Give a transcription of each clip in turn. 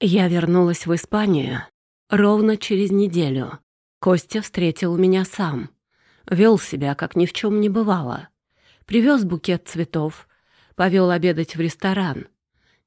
Я вернулась в Испанию ровно через неделю. Костя встретил меня сам. Вел себя, как ни в чем не бывало. Привез букет цветов, повел обедать в ресторан.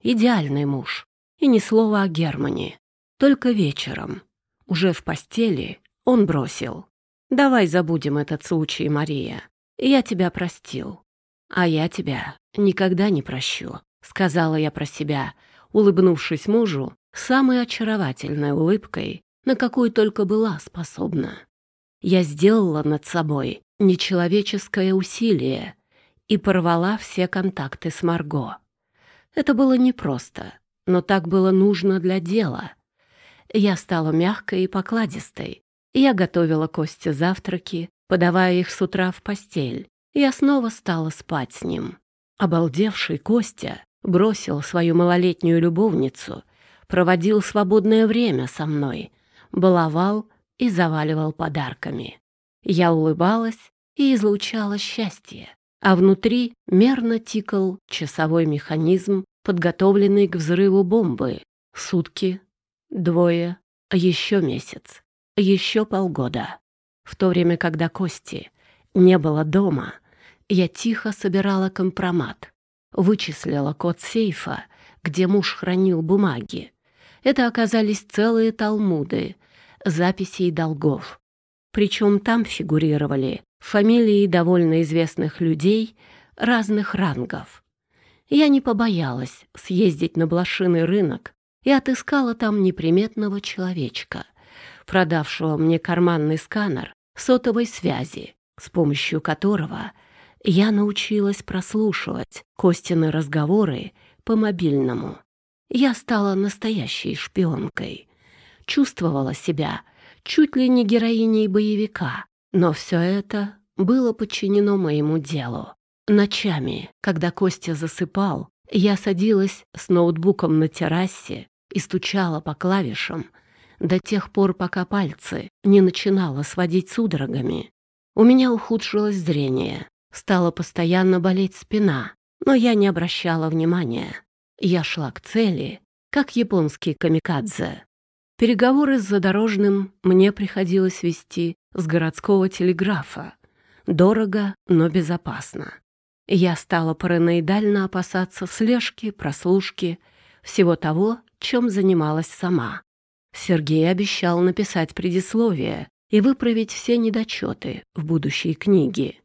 Идеальный муж. И ни слова о Германии. Только вечером, уже в постели, он бросил. «Давай забудем этот случай, Мария. Я тебя простил. А я тебя никогда не прощу», — сказала я про себя, улыбнувшись мужу самой очаровательной улыбкой, на какую только была способна. Я сделала над собой нечеловеческое усилие и порвала все контакты с Марго. Это было непросто, но так было нужно для дела. Я стала мягкой и покладистой. Я готовила Косте завтраки, подавая их с утра в постель. Я снова стала спать с ним. Обалдевший Костя бросил свою малолетнюю любовницу, проводил свободное время со мной, баловал и заваливал подарками. Я улыбалась и излучала счастье, а внутри мерно тикал часовой механизм, подготовленный к взрыву бомбы. Сутки, двое, еще месяц, еще полгода. В то время, когда Кости не было дома, я тихо собирала компромат, вычислила код сейфа, где муж хранил бумаги. Это оказались целые талмуды, записей долгов. Причем там фигурировали фамилии довольно известных людей разных рангов. Я не побоялась съездить на блошиный рынок и отыскала там неприметного человечка, продавшего мне карманный сканер сотовой связи, с помощью которого я научилась прослушивать Костины разговоры по мобильному. Я стала настоящей шпионкой. Чувствовала себя чуть ли не героиней боевика, но все это было подчинено моему делу. Ночами, когда Костя засыпал, я садилась с ноутбуком на террасе и стучала по клавишам до тех пор, пока пальцы не начинало сводить судорогами. У меня ухудшилось зрение, стала постоянно болеть спина, но я не обращала внимания. Я шла к цели, как японский камикадзе. Переговоры с задорожным мне приходилось вести с городского телеграфа. Дорого, но безопасно. Я стала параноидально опасаться слежки, прослушки, всего того, чем занималась сама. Сергей обещал написать предисловие и выправить все недочеты в будущей книге.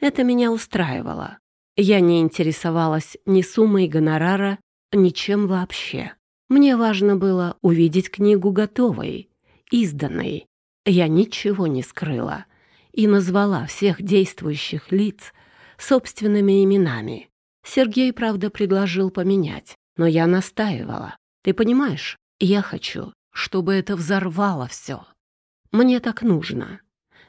Это меня устраивало. Я не интересовалась ни суммой гонорара, ничем вообще. Мне важно было увидеть книгу готовой, изданной. Я ничего не скрыла и назвала всех действующих лиц собственными именами. Сергей, правда, предложил поменять, но я настаивала. Ты понимаешь, я хочу, чтобы это взорвало все. Мне так нужно.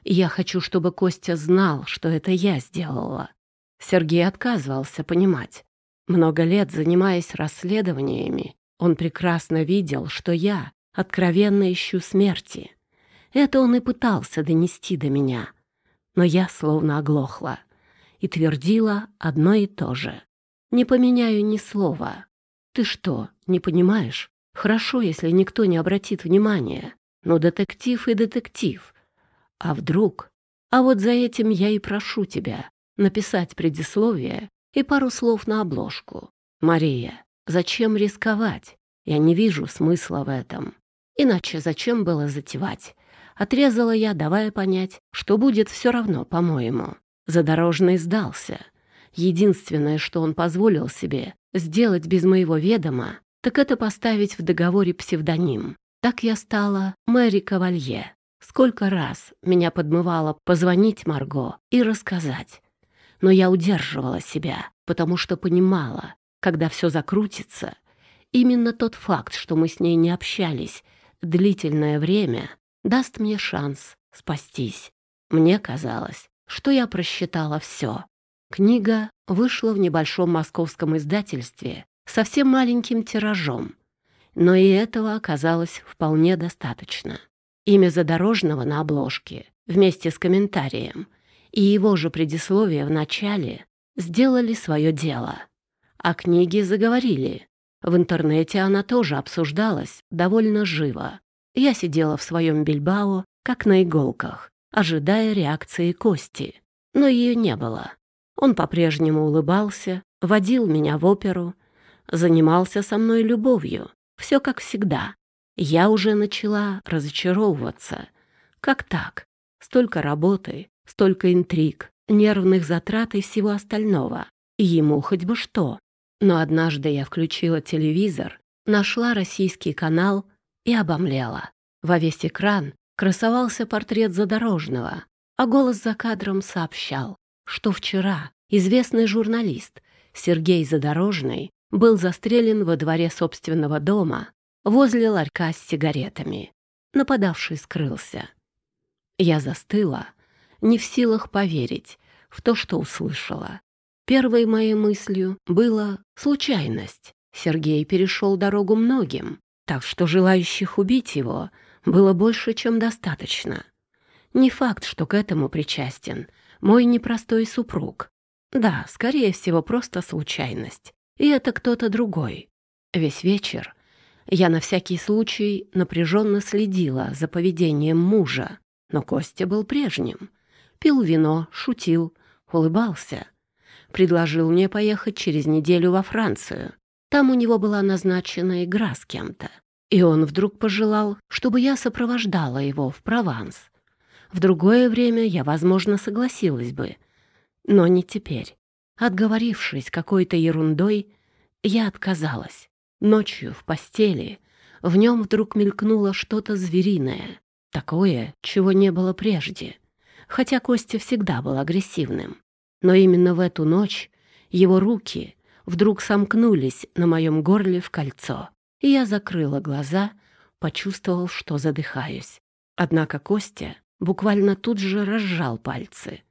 Я хочу, чтобы Костя знал, что это я сделала. Сергей отказывался понимать. Много лет занимаясь расследованиями, он прекрасно видел, что я откровенно ищу смерти. Это он и пытался донести до меня. Но я словно оглохла и твердила одно и то же. «Не поменяю ни слова. Ты что, не понимаешь? Хорошо, если никто не обратит внимания. Но детектив и детектив. А вдруг? А вот за этим я и прошу тебя написать предисловие и пару слов на обложку. «Мария, зачем рисковать? Я не вижу смысла в этом. Иначе зачем было затевать?» Отрезала я, давая понять, что будет все равно, по-моему. Задорожный сдался. Единственное, что он позволил себе сделать без моего ведома, так это поставить в договоре псевдоним. Так я стала Мэри Кавалье. Сколько раз меня подмывало позвонить Марго и рассказать но я удерживала себя, потому что понимала, когда все закрутится, именно тот факт, что мы с ней не общались длительное время, даст мне шанс спастись. Мне казалось, что я просчитала все. Книга вышла в небольшом московском издательстве совсем маленьким тиражом, но и этого оказалось вполне достаточно. Имя Задорожного на обложке вместе с комментарием — и его же предисловие в начале сделали свое дело. А книги заговорили. В интернете она тоже обсуждалась довольно живо. Я сидела в своем Бильбао, как на иголках, ожидая реакции Кости. Но ее не было. Он по-прежнему улыбался, водил меня в оперу, занимался со мной любовью. Все как всегда. Я уже начала разочаровываться. Как так? Столько работы, столько интриг, нервных затрат и всего остального. И ему хоть бы что. Но однажды я включила телевизор, нашла российский канал и обомлела. Во весь экран красовался портрет Задорожного, а голос за кадром сообщал, что вчера известный журналист Сергей Задорожный был застрелен во дворе собственного дома возле ларька с сигаретами. Нападавший скрылся. Я застыла, не в силах поверить в то, что услышала. Первой моей мыслью было случайность. Сергей перешел дорогу многим, так что желающих убить его было больше, чем достаточно. Не факт, что к этому причастен мой непростой супруг. Да, скорее всего, просто случайность. И это кто-то другой. Весь вечер я на всякий случай напряженно следила за поведением мужа, но Костя был прежним. Пил вино, шутил, улыбался. Предложил мне поехать через неделю во Францию. Там у него была назначена игра с кем-то. И он вдруг пожелал, чтобы я сопровождала его в Прованс. В другое время я, возможно, согласилась бы. Но не теперь. Отговорившись какой-то ерундой, я отказалась. Ночью в постели в нем вдруг мелькнуло что-то звериное. Такое, чего не было прежде. Хотя Костя всегда был агрессивным. Но именно в эту ночь его руки вдруг сомкнулись на моем горле в кольцо, и я закрыла глаза, почувствовал, что задыхаюсь. Однако Костя буквально тут же разжал пальцы,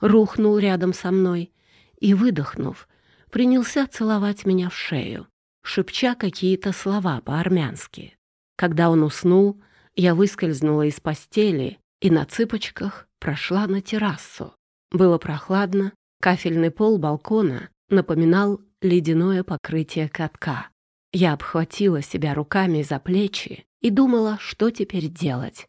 рухнул рядом со мной и, выдохнув, принялся целовать меня в шею, шепча какие-то слова по-армянски. Когда он уснул, я выскользнула из постели и на цыпочках прошла на террасу. Было прохладно, кафельный пол балкона напоминал ледяное покрытие катка. Я обхватила себя руками за плечи и думала, что теперь делать.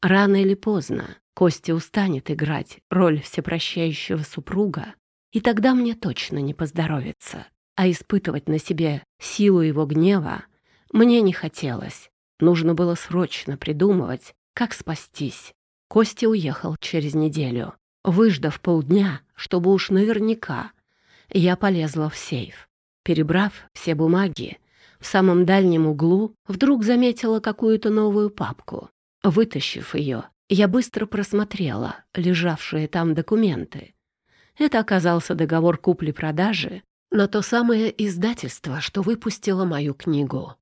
Рано или поздно Костя устанет играть роль всепрощающего супруга, и тогда мне точно не поздоровится. А испытывать на себе силу его гнева мне не хотелось. Нужно было срочно придумывать, как спастись. Костя уехал через неделю. Выждав полдня, чтобы уж наверняка, я полезла в сейф. Перебрав все бумаги, в самом дальнем углу вдруг заметила какую-то новую папку. Вытащив ее, я быстро просмотрела лежавшие там документы. Это оказался договор купли-продажи на то самое издательство, что выпустило мою книгу.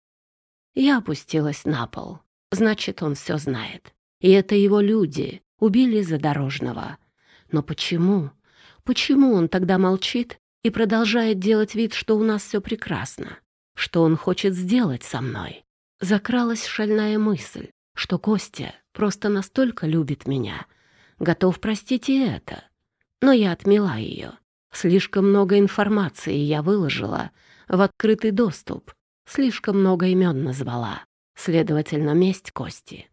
Я опустилась на пол. Значит, он все знает. И это его люди убили Задорожного. Но почему? Почему он тогда молчит и продолжает делать вид, что у нас все прекрасно? Что он хочет сделать со мной? Закралась шальная мысль, что Костя просто настолько любит меня, готов простить и это. Но я отмела ее. Слишком много информации я выложила в открытый доступ, слишком много имен назвала. Следовательно, месть Кости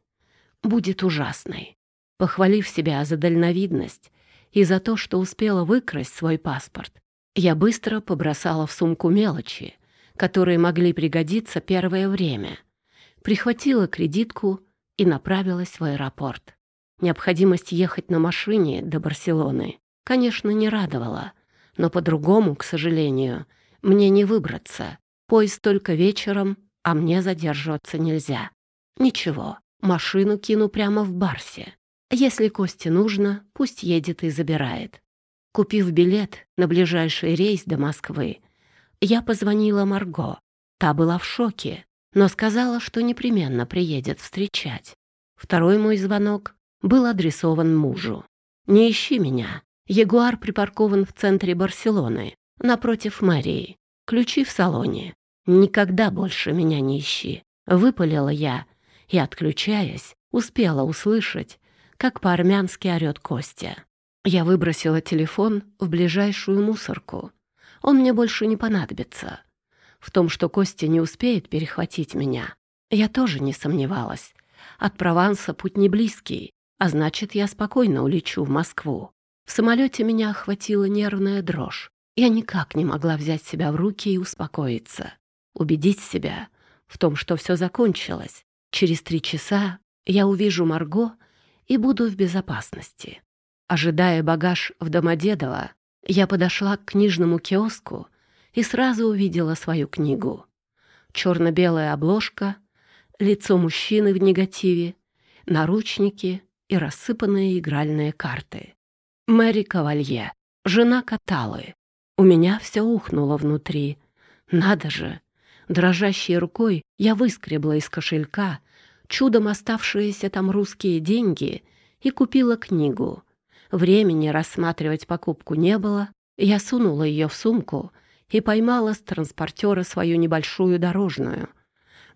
будет ужасной. Похвалив себя за дальновидность и за то, что успела выкрасть свой паспорт, я быстро побросала в сумку мелочи, которые могли пригодиться первое время, прихватила кредитку и направилась в аэропорт. Необходимость ехать на машине до Барселоны, конечно, не радовала, но по-другому, к сожалению, мне не выбраться. Поезд только вечером, а мне задерживаться нельзя. Ничего, машину кину прямо в Барсе. Если Косте нужно, пусть едет и забирает. Купив билет на ближайший рейс до Москвы, я позвонила Марго. Та была в шоке, но сказала, что непременно приедет встречать. Второй мой звонок был адресован мужу. «Не ищи меня. Ягуар припаркован в центре Барселоны, напротив мэрии. Ключи в салоне. Никогда больше меня не ищи». Выпалила я и, отключаясь, успела услышать, как по-армянски орёт Костя. Я выбросила телефон в ближайшую мусорку. Он мне больше не понадобится. В том, что Костя не успеет перехватить меня, я тоже не сомневалась. От Прованса путь не близкий, а значит, я спокойно улечу в Москву. В самолете меня охватила нервная дрожь. Я никак не могла взять себя в руки и успокоиться. Убедить себя в том, что все закончилось. Через три часа я увижу Марго и буду в безопасности. Ожидая багаж в Домодедово, я подошла к книжному киоску и сразу увидела свою книгу. Черно-белая обложка, лицо мужчины в негативе, наручники и рассыпанные игральные карты. Мэри Кавалье, жена Каталы. У меня все ухнуло внутри. Надо же! Дрожащей рукой я выскребла из кошелька чудом оставшиеся там русские деньги и купила книгу. Времени рассматривать покупку не было. Я сунула ее в сумку и поймала с транспортера свою небольшую дорожную.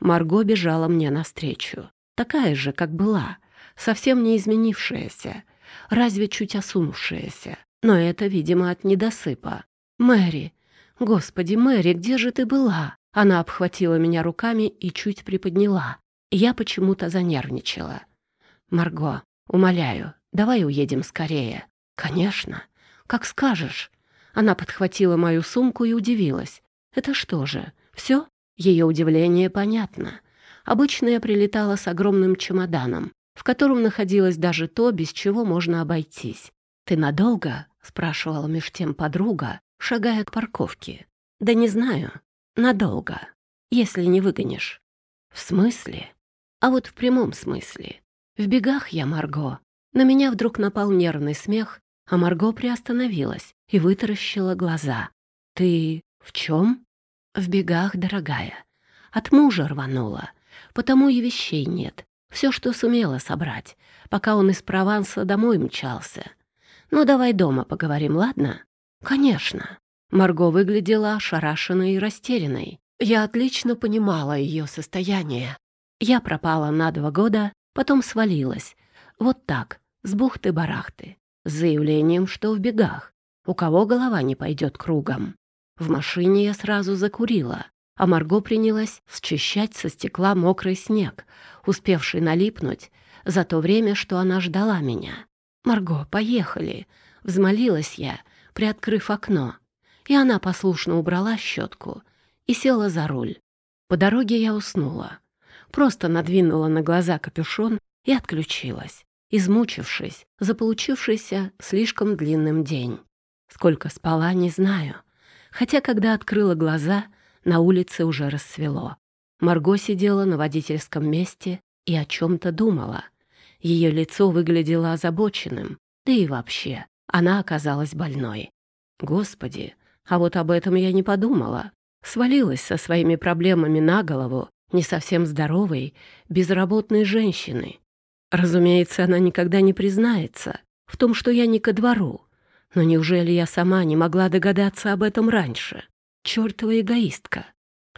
Марго бежала мне навстречу. Такая же, как была, совсем не изменившаяся, разве чуть осунувшаяся. Но это, видимо, от недосыпа. «Мэри! Господи, Мэри, где же ты была?» Она обхватила меня руками и чуть приподняла. Я почему-то занервничала. «Марго, умоляю, давай уедем скорее». «Конечно. Как скажешь». Она подхватила мою сумку и удивилась. «Это что же, все?» Ее удивление понятно. Обычно я прилетала с огромным чемоданом, в котором находилось даже то, без чего можно обойтись. «Ты надолго?» — спрашивала меж тем подруга, шагая к парковке. «Да не знаю. Надолго. Если не выгонишь». «В смысле?» «А вот в прямом смысле. В бегах я, Марго». На меня вдруг напал нервный смех, а Марго приостановилась и вытаращила глаза. «Ты в чем?» «В бегах, дорогая. От мужа рванула, потому и вещей нет. Все, что сумела собрать, пока он из Прованса домой мчался. Ну, давай дома поговорим, ладно?» «Конечно». Марго выглядела ошарашенной и растерянной. Я отлично понимала ее состояние. Я пропала на два года, потом свалилась. Вот так, с бухты-барахты, с заявлением, что в бегах. У кого голова не пойдет кругом. В машине я сразу закурила, а Марго принялась счищать со стекла мокрый снег, успевший налипнуть за то время, что она ждала меня. «Марго, поехали!» — взмолилась я — приоткрыв окно, и она послушно убрала щетку и села за руль. По дороге я уснула. Просто надвинула на глаза капюшон и отключилась, измучившись за получившийся слишком длинным день. Сколько спала, не знаю. Хотя, когда открыла глаза, на улице уже рассвело. Марго сидела на водительском месте и о чем-то думала. Ее лицо выглядело озабоченным, да и вообще. Она оказалась больной. Господи, а вот об этом я не подумала. Свалилась со своими проблемами на голову не совсем здоровой, безработной женщины. Разумеется, она никогда не признается в том, что я не ко двору. Но неужели я сама не могла догадаться об этом раньше? Чёртова эгоистка.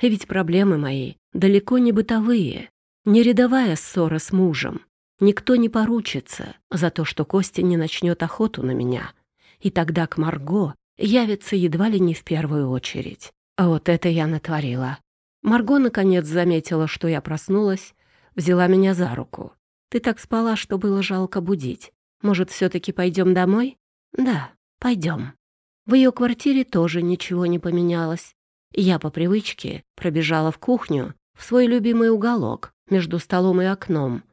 И ведь проблемы мои далеко не бытовые, не рядовая ссора с мужем, Никто не поручится за то, что Костя не начнет охоту на меня. И тогда к Марго явится едва ли не в первую очередь. А вот это я натворила. Марго, наконец, заметила, что я проснулась, взяла меня за руку. «Ты так спала, что было жалко будить. Может, все-таки пойдем домой?» «Да, пойдем». В ее квартире тоже ничего не поменялось. Я по привычке пробежала в кухню, в свой любимый уголок между столом и окном,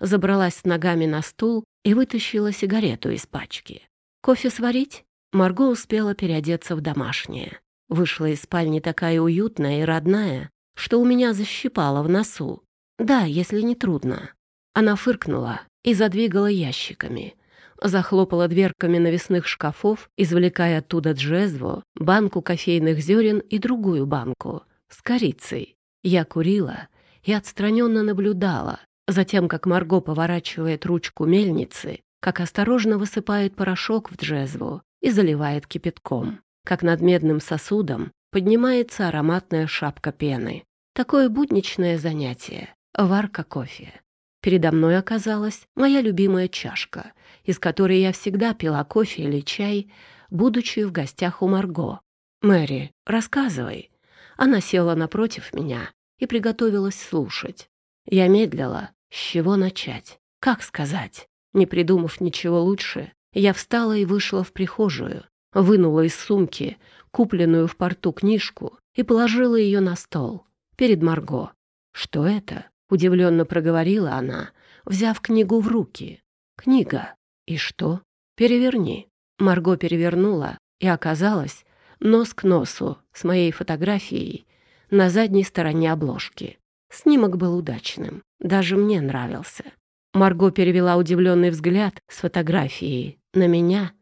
забралась с ногами на стул и вытащила сигарету из пачки. «Кофе сварить?» Марго успела переодеться в домашнее. Вышла из спальни такая уютная и родная, что у меня защипало в носу. «Да, если не трудно». Она фыркнула и задвигала ящиками. Захлопала дверками навесных шкафов, извлекая оттуда джезву, банку кофейных зерен и другую банку с корицей. Я курила и отстраненно наблюдала, Затем, как Марго поворачивает ручку мельницы, как осторожно высыпает порошок в джезву и заливает кипятком, как над медным сосудом поднимается ароматная шапка пены. Такое будничное занятие — варка кофе. Передо мной оказалась моя любимая чашка, из которой я всегда пила кофе или чай, будучи в гостях у Марго. «Мэри, рассказывай». Она села напротив меня и приготовилась слушать. Я медлила, с чего начать, как сказать. Не придумав ничего лучше, я встала и вышла в прихожую, вынула из сумки купленную в порту книжку и положила ее на стол перед Марго. «Что это?» — удивленно проговорила она, взяв книгу в руки. «Книга. И что? Переверни». Марго перевернула, и оказалось нос к носу с моей фотографией на задней стороне обложки. Снимок был удачным, даже мне нравился. Марго перевела удивленный взгляд с фотографией на меня,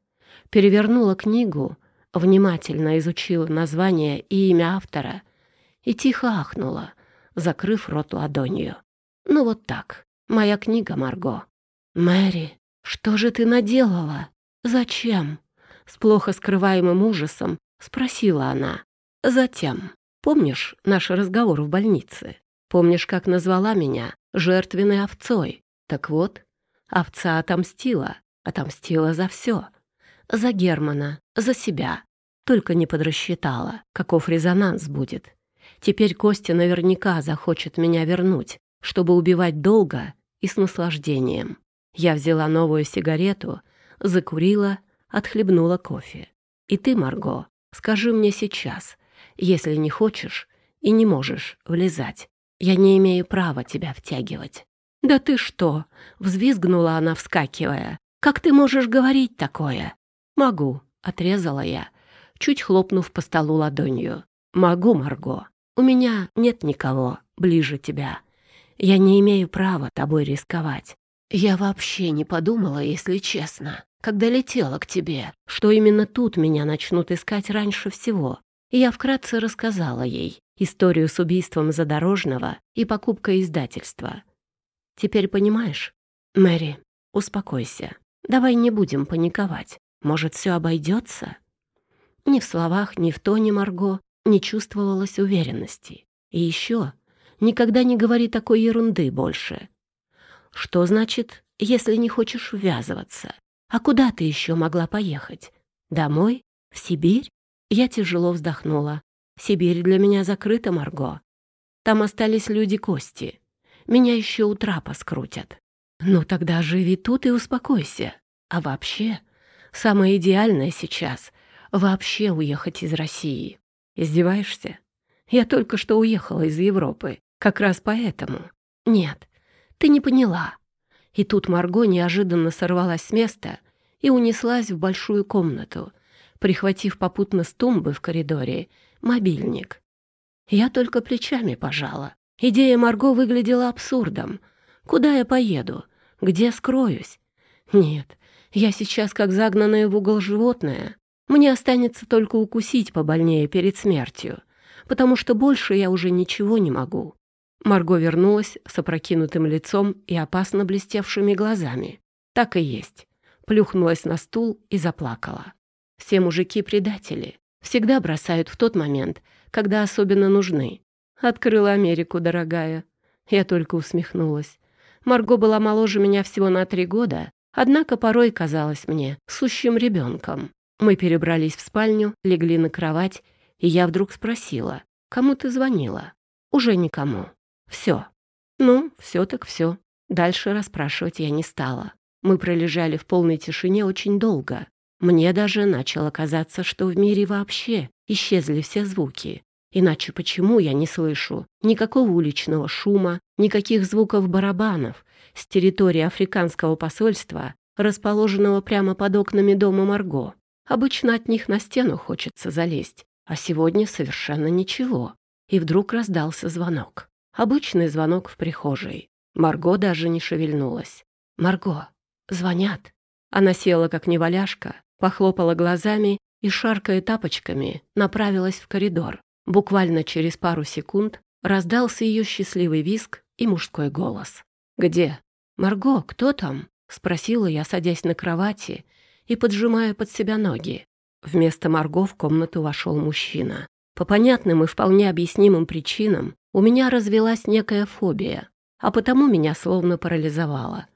перевернула книгу, внимательно изучила название и имя автора и тихо ахнула, закрыв рот ладонью. «Ну вот так. Моя книга, Марго». «Мэри, что же ты наделала? Зачем?» С плохо скрываемым ужасом спросила она. «Затем. Помнишь наш разговор в больнице? Помнишь, как назвала меня жертвенной овцой? Так вот, овца отомстила, отомстила за все. За Германа, за себя. Только не подрасчитала, каков резонанс будет. Теперь Костя наверняка захочет меня вернуть, чтобы убивать долго и с наслаждением. Я взяла новую сигарету, закурила, отхлебнула кофе. И ты, Марго, скажи мне сейчас, если не хочешь и не можешь влезать. Я не имею права тебя втягивать. «Да ты что?» — взвизгнула она, вскакивая. «Как ты можешь говорить такое?» «Могу», — отрезала я, чуть хлопнув по столу ладонью. «Могу, Марго. У меня нет никого ближе тебя. Я не имею права тобой рисковать. Я вообще не подумала, если честно, когда летела к тебе, что именно тут меня начнут искать раньше всего. Я вкратце рассказала ей историю с убийством Задорожного и покупкой издательства. Теперь понимаешь? Мэри, успокойся. Давай не будем паниковать. Может, все обойдется? Ни в словах, ни в тоне Марго не чувствовалось уверенности. И еще никогда не говори такой ерунды больше. Что значит, если не хочешь ввязываться? А куда ты еще могла поехать? Домой? В Сибирь? Я тяжело вздохнула. Сибирь для меня закрыта, Марго. Там остались люди Кости. Меня еще у трапа скрутят. Ну тогда живи тут и успокойся. А вообще, самое идеальное сейчас — вообще уехать из России. Издеваешься? Я только что уехала из Европы. Как раз поэтому. Нет, ты не поняла. И тут Марго неожиданно сорвалась с места и унеслась в большую комнату, прихватив попутно с тумбы в коридоре мобильник. Я только плечами пожала. Идея Марго выглядела абсурдом. Куда я поеду? Где скроюсь? Нет, я сейчас как загнанное в угол животное. Мне останется только укусить побольнее перед смертью, потому что больше я уже ничего не могу. Марго вернулась с опрокинутым лицом и опасно блестевшими глазами. Так и есть. Плюхнулась на стул и заплакала. Все мужики предатели. Всегда бросают в тот момент, когда особенно нужны. Открыла Америку, дорогая. Я только усмехнулась. Марго была моложе меня всего на три года, однако порой казалась мне сущим ребенком. Мы перебрались в спальню, легли на кровать, и я вдруг спросила, «Кому ты звонила?» «Уже никому. Все». «Ну, все так все». Дальше расспрашивать я не стала. Мы пролежали в полной тишине очень долго. Мне даже начало казаться, что в мире вообще исчезли все звуки. Иначе почему я не слышу никакого уличного шума, никаких звуков барабанов с территории африканского посольства, расположенного прямо под окнами дома Марго? Обычно от них на стену хочется залезть, а сегодня совершенно ничего. И вдруг раздался звонок. Обычный звонок в прихожей. Марго даже не шевельнулась. «Марго, звонят». Она села как неваляшка, похлопала глазами и, шаркая тапочками, направилась в коридор. Буквально через пару секунд раздался ее счастливый визг и мужской голос. «Где?» «Марго, кто там?» — спросила я, садясь на кровати и поджимая под себя ноги. Вместо Марго в комнату вошел мужчина. По понятным и вполне объяснимым причинам у меня развелась некая фобия, а потому меня словно парализовало.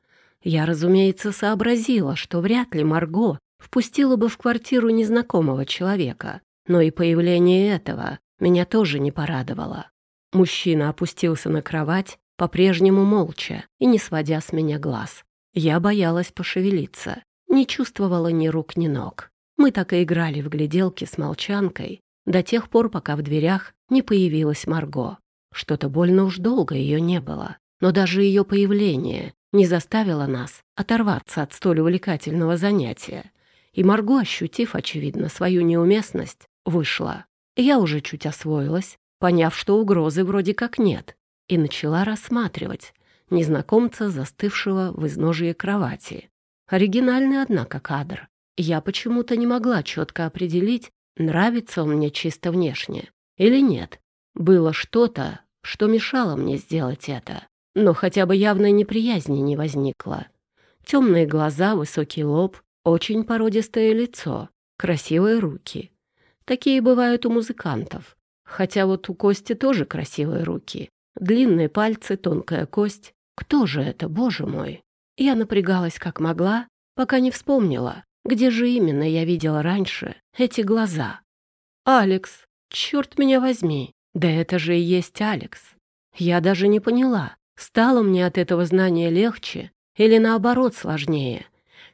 Я, разумеется, сообразила, что вряд ли Марго впустила бы в квартиру незнакомого человека, но и появление этого меня тоже не порадовало. Мужчина опустился на кровать, по-прежнему молча и не сводя с меня глаз. Я боялась пошевелиться, не чувствовала ни рук, ни ног. Мы так и играли в гляделки с молчанкой до тех пор, пока в дверях не появилась Марго. Что-то больно уж долго ее не было, но даже ее появление не заставило нас оторваться от столь увлекательного занятия. И Марго, ощутив, очевидно, свою неуместность, вышла. Я уже чуть освоилась, поняв, что угрозы вроде как нет, и начала рассматривать незнакомца, застывшего в изножье кровати. Оригинальный, однако, кадр. Я почему-то не могла четко определить, нравится он мне чисто внешне или нет. Было что-то, что мешало мне сделать это, но хотя бы явной неприязни не возникло. Темные глаза, высокий лоб, очень породистое лицо, красивые руки. Такие бывают у музыкантов. Хотя вот у Кости тоже красивые руки. Длинные пальцы, тонкая кость. Кто же это, боже мой? Я напрягалась как могла, пока не вспомнила, где же именно я видела раньше эти глаза. «Алекс, черт меня возьми, да это же и есть Алекс». Я даже не поняла, стало мне от этого знания легче или наоборот сложнее.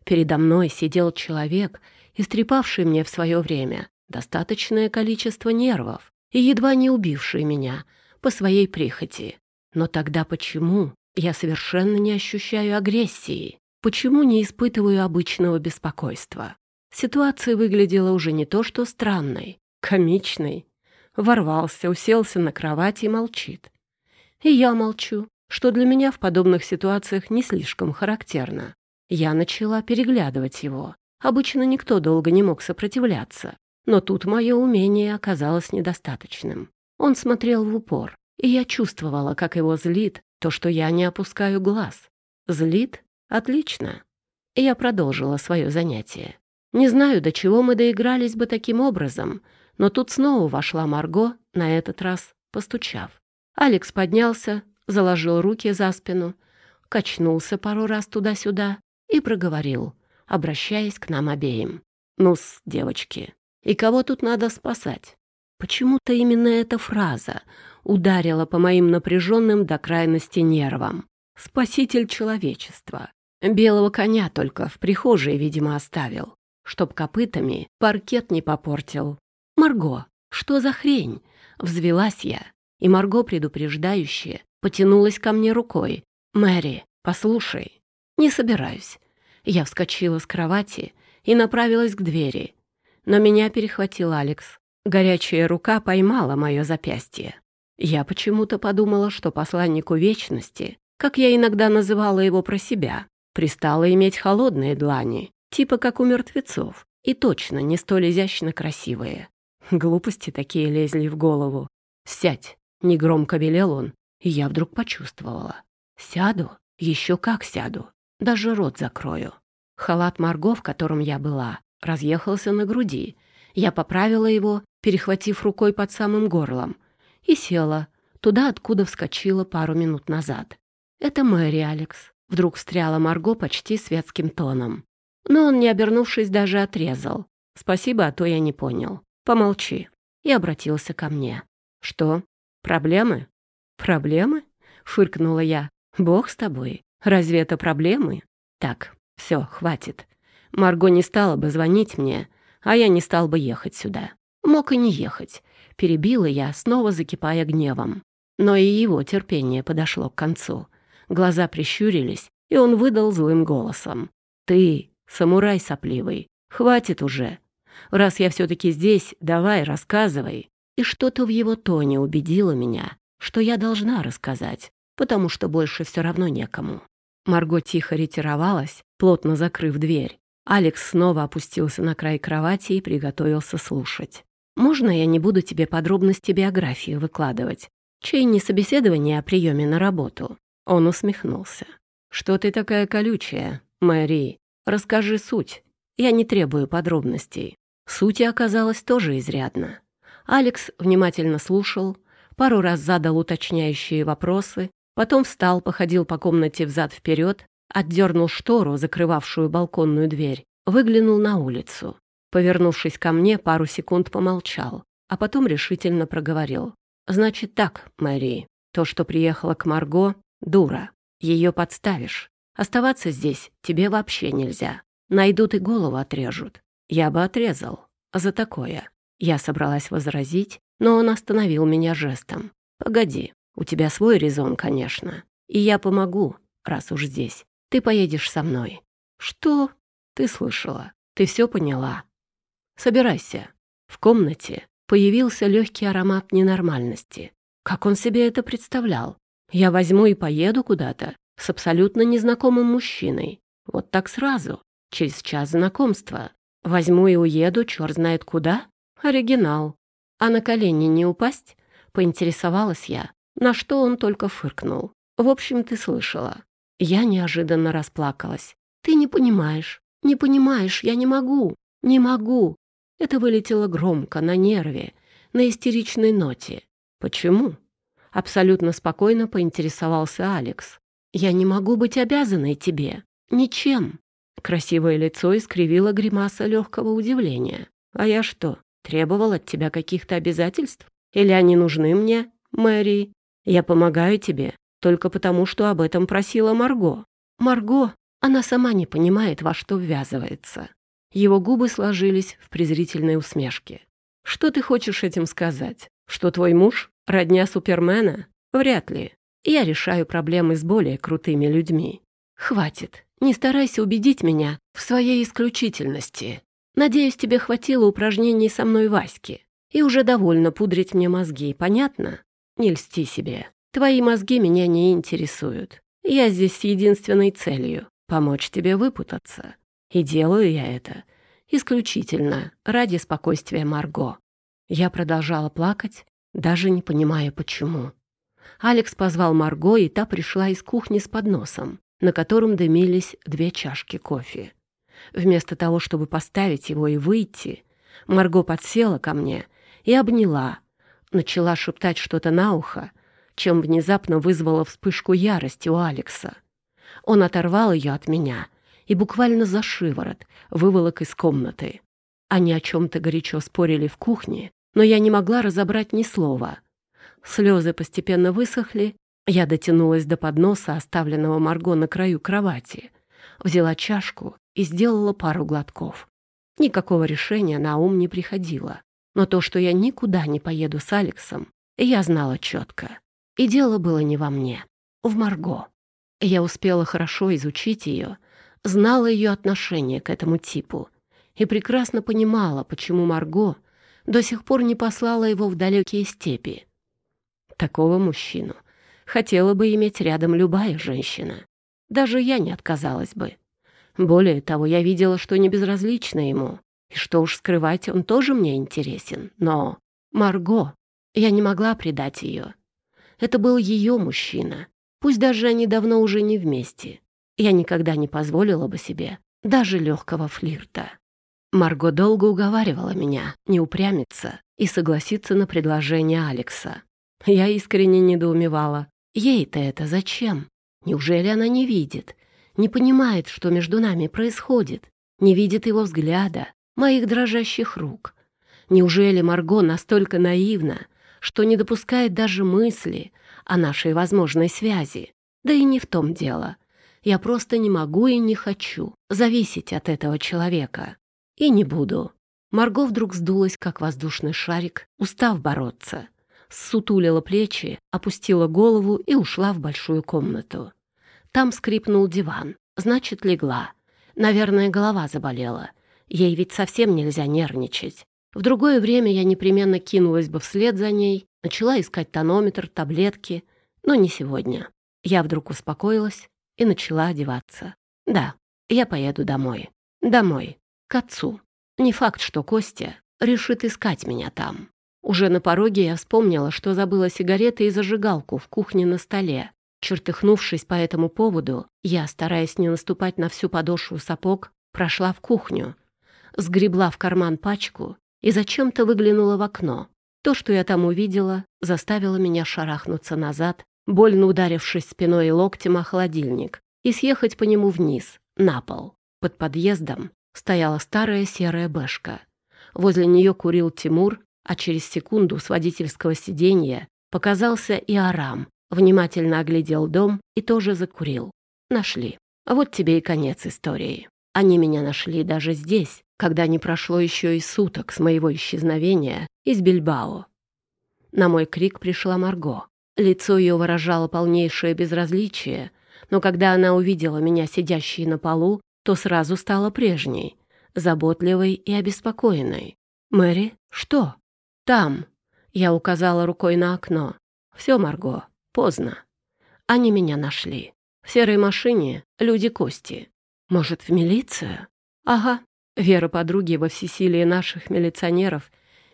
Передо мной сидел человек, истрепавший мне в свое время достаточное количество нервов и едва не убивший меня по своей прихоти. Но тогда почему я совершенно не ощущаю агрессии? Почему не испытываю обычного беспокойства? Ситуация выглядела уже не то что странной, комичной. Ворвался, уселся на кровать и молчит. И я молчу, что для меня в подобных ситуациях не слишком характерно. Я начала переглядывать его. Обычно никто долго не мог сопротивляться. Но тут мое умение оказалось недостаточным. Он смотрел в упор, и я чувствовала, как его злит то, что я не опускаю глаз. Злит? Отлично. И я продолжила свое занятие. Не знаю, до чего мы доигрались бы таким образом, но тут снова вошла Марго, на этот раз постучав. Алекс поднялся, заложил руки за спину, качнулся пару раз туда-сюда и проговорил, обращаясь к нам обеим. «Ну-с, девочки, и кого тут надо спасать? Почему-то именно эта фраза ударила по моим напряженным до крайности нервам. Спаситель человечества. Белого коня только в прихожей, видимо, оставил, чтоб копытами паркет не попортил. «Марго, что за хрень?» Взвелась я, и Марго, предупреждающая, потянулась ко мне рукой. «Мэри, послушай». «Не собираюсь». Я вскочила с кровати и направилась к двери, но меня перехватил Алекс. Горячая рука поймала мое запястье. Я почему-то подумала, что посланнику вечности, как я иногда называла его про себя, пристало иметь холодные длани, типа как у мертвецов, и точно не столь изящно красивые. Глупости такие лезли в голову. «Сядь!» — негромко велел он, и я вдруг почувствовала. «Сяду? Еще как сяду! Даже рот закрою!» Халат Марго, в котором я была, разъехался на груди. Я поправила его, перехватив рукой под самым горлом, и села туда, откуда вскочила пару минут назад. «Это Мэри, Алекс», — вдруг встряла Марго почти светским тоном. Но он, не обернувшись, даже отрезал. «Спасибо, а то я не понял. Помолчи». И обратился ко мне. «Что? Проблемы?» «Проблемы?» — фыркнула я. «Бог с тобой. Разве это проблемы?» «Так, все, хватит. Марго не стала бы звонить мне, а я не стал бы ехать сюда. Мог и не ехать. Перебила я, снова закипая гневом. Но и его терпение подошло к концу. Глаза прищурились, и он выдал злым голосом. «Ты, самурай сопливый, хватит уже. Раз я все-таки здесь, давай, рассказывай». И что-то в его тоне убедило меня, что я должна рассказать, потому что больше все равно некому. Марго тихо ретировалась, плотно закрыв дверь. Алекс снова опустился на край кровати и приготовился слушать. «Можно я не буду тебе подробности биографии выкладывать? Чей не собеседование о приеме на работу?» Он усмехнулся. «Что ты такая колючая, Мэри? Расскажи суть. Я не требую подробностей». Сути оказалось тоже изрядно. Алекс внимательно слушал, пару раз задал уточняющие вопросы, потом встал, походил по комнате взад-вперед, отдернул штору, закрывавшую балконную дверь, выглянул на улицу. Повернувшись ко мне, пару секунд помолчал, а потом решительно проговорил. «Значит так, Мэри, то, что приехала к Марго, дура. Ее подставишь. Оставаться здесь тебе вообще нельзя. Найдут и голову отрежут. Я бы отрезал. За такое. Я собралась возразить, но он остановил меня жестом. «Погоди, у тебя свой резон, конечно. И я помогу, раз уж здесь. Ты поедешь со мной». «Что?» «Ты слышала. Ты все поняла. Собирайся». В комнате появился легкий аромат ненормальности. Как он себе это представлял? Я возьму и поеду куда-то с абсолютно незнакомым мужчиной. Вот так сразу, через час знакомства. Возьму и уеду, черт знает куда. Оригинал. А на колени не упасть? Поинтересовалась я, на что он только фыркнул. В общем, ты слышала. Я неожиданно расплакалась. Ты не понимаешь. Не понимаешь, я не могу. Не могу. Это вылетело громко, на нерве, на истеричной ноте. Почему? Абсолютно спокойно поинтересовался Алекс. Я не могу быть обязанной тебе. Ничем. Красивое лицо искривило гримаса легкого удивления. А я что, требовал от тебя каких-то обязательств? Или они нужны мне, Мэри? Я помогаю тебе только потому, что об этом просила Марго. Марго, она сама не понимает, во что ввязывается. Его губы сложились в презрительной усмешке. Что ты хочешь этим сказать? Что твой муж — родня Супермена? Вряд ли. Я решаю проблемы с более крутыми людьми. Хватит. Не старайся убедить меня в своей исключительности. Надеюсь, тебе хватило упражнений со мной Васьки. И уже довольно пудрить мне мозги, понятно? Не льсти себе. Твои мозги меня не интересуют. Я здесь с единственной целью — помочь тебе выпутаться. И делаю я это исключительно ради спокойствия Марго. Я продолжала плакать, даже не понимая, почему. Алекс позвал Марго, и та пришла из кухни с подносом, на котором дымились две чашки кофе. Вместо того, чтобы поставить его и выйти, Марго подсела ко мне и обняла, начала шептать что-то на ухо, чем внезапно вызвала вспышку ярости у Алекса. Он оторвал ее от меня и буквально за шиворот выволок из комнаты. Они о чем-то горячо спорили в кухне, но я не могла разобрать ни слова. Слезы постепенно высохли, я дотянулась до подноса, оставленного Марго на краю кровати, взяла чашку и сделала пару глотков. Никакого решения на ум не приходило. Но то, что я никуда не поеду с Алексом, я знала четко. И дело было не во мне, в Марго. Я успела хорошо изучить ее, знала ее отношение к этому типу и прекрасно понимала, почему Марго до сих пор не послала его в далекие степи. Такого мужчину хотела бы иметь рядом любая женщина. Даже я не отказалась бы. Более того, я видела, что не безразлично ему. И что уж скрывать, он тоже мне интересен. Но Марго, я не могла предать ее. Это был ее мужчина. Пусть даже они давно уже не вместе. Я никогда не позволила бы себе даже легкого флирта. Марго долго уговаривала меня не упрямиться и согласиться на предложение Алекса. Я искренне недоумевала. Ей-то это зачем? Неужели она не видит, не понимает, что между нами происходит, не видит его взгляда, моих дрожащих рук? Неужели Марго настолько наивна, что не допускает даже мысли о нашей возможной связи? Да и не в том дело. Я просто не могу и не хочу зависеть от этого человека. И не буду. Марго вдруг сдулась, как воздушный шарик, устав бороться. Сутулила плечи, опустила голову и ушла в большую комнату. Там скрипнул диван. Значит, легла. Наверное, голова заболела. Ей ведь совсем нельзя нервничать. В другое время я непременно кинулась бы вслед за ней, начала искать тонометр, таблетки. Но не сегодня. Я вдруг успокоилась и начала одеваться. Да, я поеду домой. Домой к отцу. Не факт, что Костя решит искать меня там. Уже на пороге я вспомнила, что забыла сигареты и зажигалку в кухне на столе. Чертыхнувшись по этому поводу, я, стараясь не наступать на всю подошву сапог, прошла в кухню, сгребла в карман пачку и зачем-то выглянула в окно. То, что я там увидела, заставило меня шарахнуться назад, больно ударившись спиной и локтем о холодильник, и съехать по нему вниз, на пол. Под подъездом стояла старая серая бэшка. Возле нее курил Тимур а через секунду с водительского сиденья показался и Арам, внимательно оглядел дом и тоже закурил. Нашли. Вот тебе и конец истории. Они меня нашли даже здесь, когда не прошло еще и суток с моего исчезновения из Бильбао. На мой крик пришла Марго. Лицо ее выражало полнейшее безразличие, но когда она увидела меня сидящей на полу, то сразу стала прежней, заботливой и обеспокоенной. «Мэри, что?» «Там», — я указала рукой на окно. «Все, Марго, поздно. Они меня нашли. В серой машине люди Кости. Может, в милицию? Ага. Вера подруги во всесилии наших милиционеров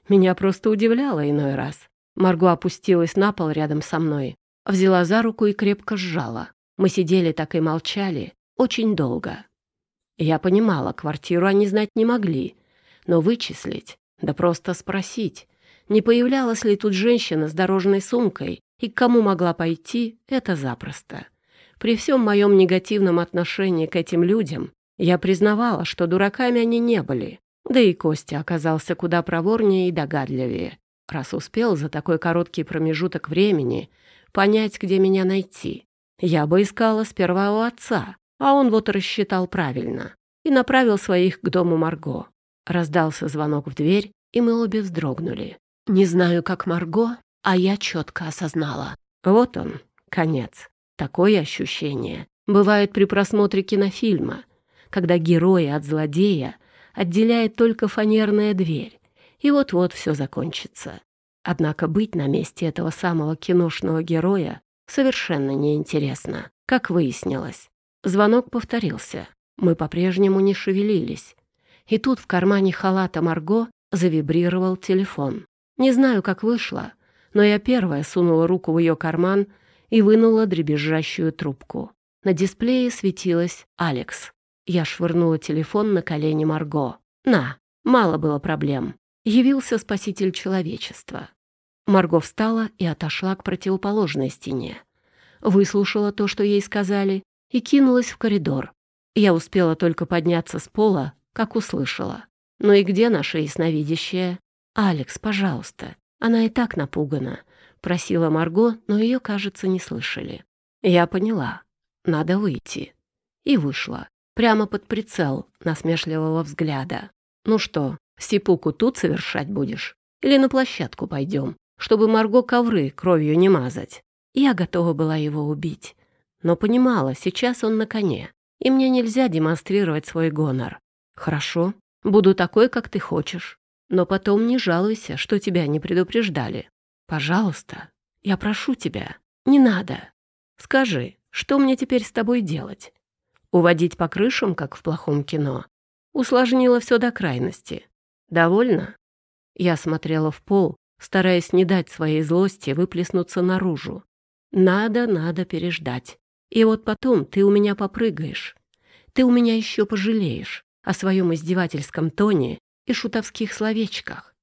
меня просто удивляла иной раз. Марго опустилась на пол рядом со мной, взяла за руку и крепко сжала. Мы сидели так и молчали очень долго. Я понимала, квартиру они знать не могли, но вычислить, да просто спросить, не появлялась ли тут женщина с дорожной сумкой и к кому могла пойти, это запросто. При всем моем негативном отношении к этим людям я признавала, что дураками они не были. Да и Костя оказался куда проворнее и догадливее, раз успел за такой короткий промежуток времени понять, где меня найти. Я бы искала сперва у отца, а он вот рассчитал правильно и направил своих к дому Марго. Раздался звонок в дверь, и мы обе вздрогнули. Не знаю, как Марго, а я четко осознала. Вот он, конец. Такое ощущение бывает при просмотре кинофильма, когда героя от злодея отделяет только фанерная дверь, и вот-вот все закончится. Однако быть на месте этого самого киношного героя совершенно неинтересно, как выяснилось. Звонок повторился. Мы по-прежнему не шевелились. И тут в кармане халата Марго завибрировал телефон. Не знаю, как вышло, но я первая сунула руку в ее карман и вынула дребезжащую трубку. На дисплее светилась «Алекс». Я швырнула телефон на колени Марго. «На, мало было проблем. Явился спаситель человечества». Марго встала и отошла к противоположной стене. Выслушала то, что ей сказали, и кинулась в коридор. Я успела только подняться с пола, как услышала. «Ну и где наша ясновидящая?» «Алекс, пожалуйста. Она и так напугана. — просила Марго, но ее, кажется, не слышали. Я поняла. Надо выйти. И вышла. Прямо под прицел насмешливого взгляда. «Ну что, сипуку тут совершать будешь? Или на площадку пойдем, чтобы Марго ковры кровью не мазать?» Я готова была его убить. Но понимала, сейчас он на коне, и мне нельзя демонстрировать свой гонор. «Хорошо, буду такой, как ты хочешь. Но потом не жалуйся, что тебя не предупреждали. Пожалуйста, я прошу тебя, не надо. Скажи, что мне теперь с тобой делать? Уводить по крышам, как в плохом кино? Усложнила все до крайности. Довольно? Я смотрела в пол, стараясь не дать своей злости выплеснуться наружу. Надо, надо переждать. И вот потом ты у меня попрыгаешь. Ты у меня еще пожалеешь о своем издевательском тоне и шутовских словечках.